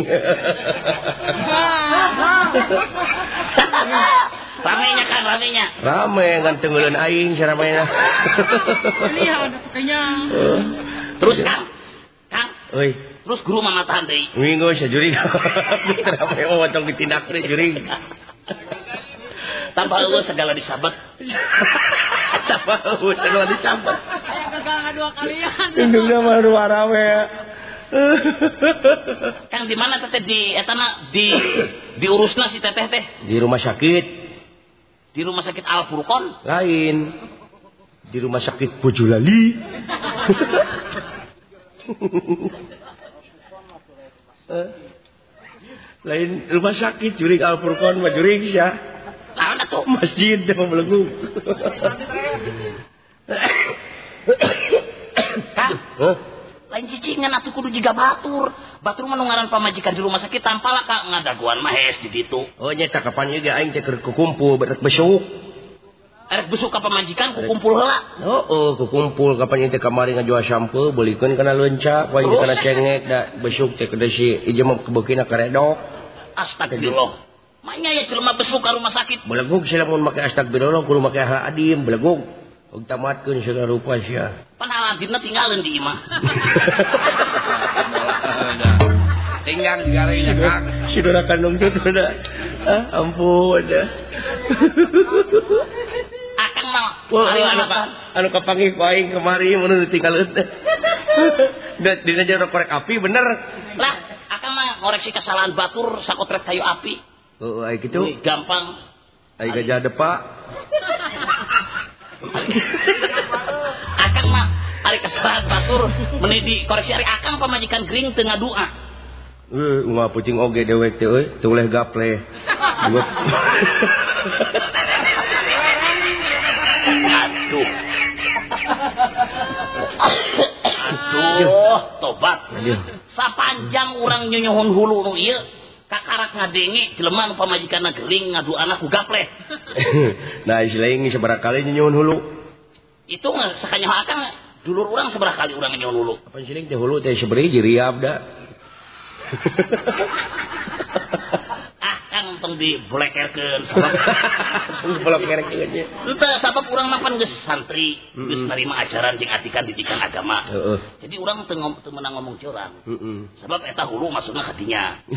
ramenya kan ramenya rame kan tenggelan aing saramena Lihat kayaknya. terus kang kang Oi, terus guru mama tahan deh minggu sajuring. Rame mau watong ditindak deh juring. tanpa lu segala disabet Apa us segala disambut. Saya gagal dua kalian. Indungna mah dua rame ya. kang di mana teteh di etana di diurusna si teteh teh Di rumah sakit di rumah sakit Al Furqon lain. Di rumah sakit Bojolali. Eh, lain rumah sakit juring Al Furqon mah juring sia. nah tuh Masjid dah belegu. kang Hah? cicingan atau kudu juga batur. Batur menungaran pamajikan di rumah sakit tanpa laka ngadaguan mahes di gitu oh nyata kapan juga aing ceker kukumpul berek besuk. Erek besuk ke pamajikan kukumpul lah oh, oh kukumpul kapan nyata kamari ngajual shampoo belikan kena lonca kapan kena cengek da besuk cek da si ijem kebukina karedok astagfirullah. Manya ya ke besuk ke rumah sakit. Beleguk sila mau pakai astagfirullah, kudu pakai haladim, beleguk. Ugtamatkan segala rupa siya. Pan aladinna tinggalin di imah Tinggal di galerinya Kang. Saudara kandung itu dah. Ah, ampun dah. akang mah Wah, anu anu kapanggih ku aing kemari mun ditinggalin teh. Da dina jero korek api bener. lah akang mah ngoreksi kesalahan batur sakotret kayu api Oh, kitu. Wih, gampang Ai gajah depa. Ari kesalahan batur meni di koreksi ari akang pamajikan gering tengah doa Eh, ngapa pucing oge dewek teh euy, tuleh gaple. Aduh. Aduh tobat. Aduh. sapanjang orang nyonyohon hulu nu ieu kakarak ngadenge jelema nu pamajikanna gering ngadu anak ku gapleh nah, ini seberapa kali nyunyun hulu. itu nggak sakanya akang dulu orang seberapa kali orang nyon hulu pensiling teh hulu teh seberi jadi abda ah kan untung di blekerkeun sabab blekerkeunnya entah sabab urang mah pan geus santri geus narima ajaran jeung atikan didikan agama. Heeh. Jadi urang teu ngom, teu meunang ngomong curang heeh sabab eta hulu masukna ka dinya.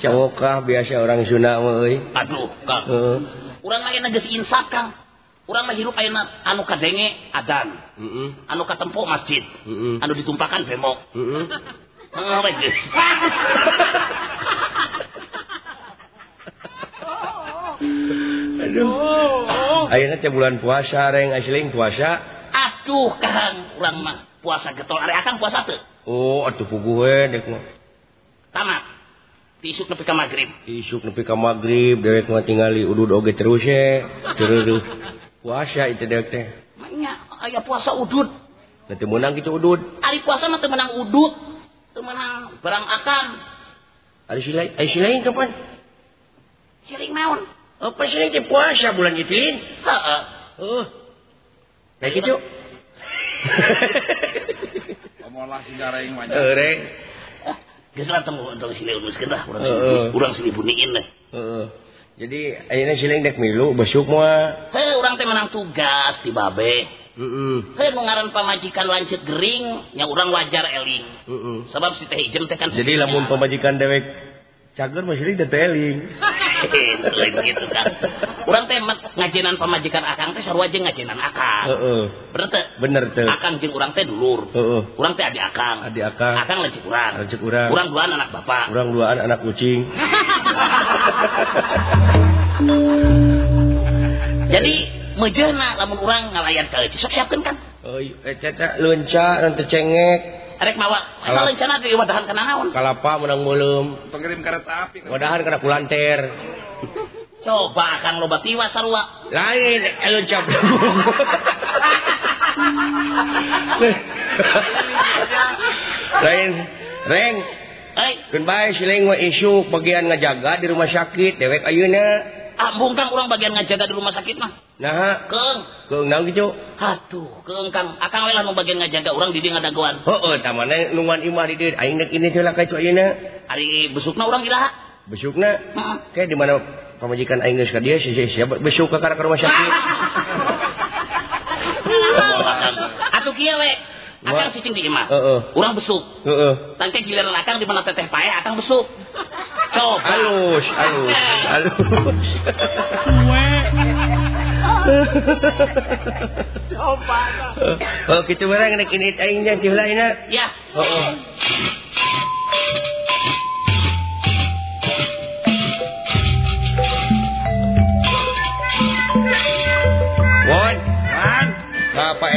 Cawokah biasa orang Sunda mah euy. Aduh, Kang. Urang lagi geus insaf, Kang. Urang mah hirup ayeuna anu kadenge adan Heeh. anu katempo masjid Heeh. anu ditumpakan bemo Heeh. heeh we geus Aduh. Ayeuna teh bulan puasa reng asling puasa. aduh kang urang mah puasa getol ari akang puasa teu Oh, atuh puguh we dek mah. tamat diisuk nepi ka magrib Isuk nepi ka magrib dewek mah tingali udud oge terus ye. Terus puasa itu dewek teh. Maknya aya puasa udud. Nanti menang gitu udud. Ari puasa mah teu menang udud. Teu menang barang akan. Ada si lain, ada si lain kapan? Siring naon? Apa sih teh puasa bulan itin? Heeh. Oh. Nah gitu. Omolah si gareng mah. Eh, reng. Geus lah temu untuk sini uruskeun lah urang Heeh. sini. Buniin deh. Heeh. Jadi milu urang teh menang tugas di babe. Heeh. Heh nu ngaran pamajikan lancet gering nya urang wajar eling. Heeh. Sebab si teh ijem teh kan Jadi lamun pemajikan dewek cager teteling. lain gitu kan. Urang teh mat ngajenan pamajikan akang teh sarua jeung ngajenan akang. Heeh. Bener teh? Bener teh. Akang jeung urang teh dulur. Heeh. Urang teh adik akang. Adik akang. Akang lancet urang. Lanjut urang. Urang duaan anak bapak. Urang duaan anak kucing. jadi mejena lamun urang ngalayan ka Eci sok siapkeun kan? Oh caca eh, leunca nanti cengek. Arek mawa kalau lencana di wadahan kana naon? Kalapa menang belum pengirim kereta api. Wadahan kena kulanter coba akan loba tiwas sarua. Lain eh, lunca. Lain reng. Goodbye siling isu bagian ngajaga di rumah sakit dewek ayeuna. ah, bungkang urang bagian ngajaga di rumah sakit mah. Nah keng keng nang gitu aduh keng kang. Akang lelah nu bagian ngajaga orang di dieu ngadagoan. Heueuh, tamana nungan imah di dieu aing nek ini lah ka ayeuna. Ari besukna urang ilaha besukna? Heeh. Kayak di mana pamajikan aing geus ka dieu si siapa besuk ka rumah sakit? Atuh kieu we. Akang Wah. cicing di imah. Heeh. Urang besuk. Heeh. Tangke giliran akang di mana teteh pae akang besuk. Coba. Halus, halus, halus. Oh, kita barang nek ini aing nya cih lain Ya. Heeh.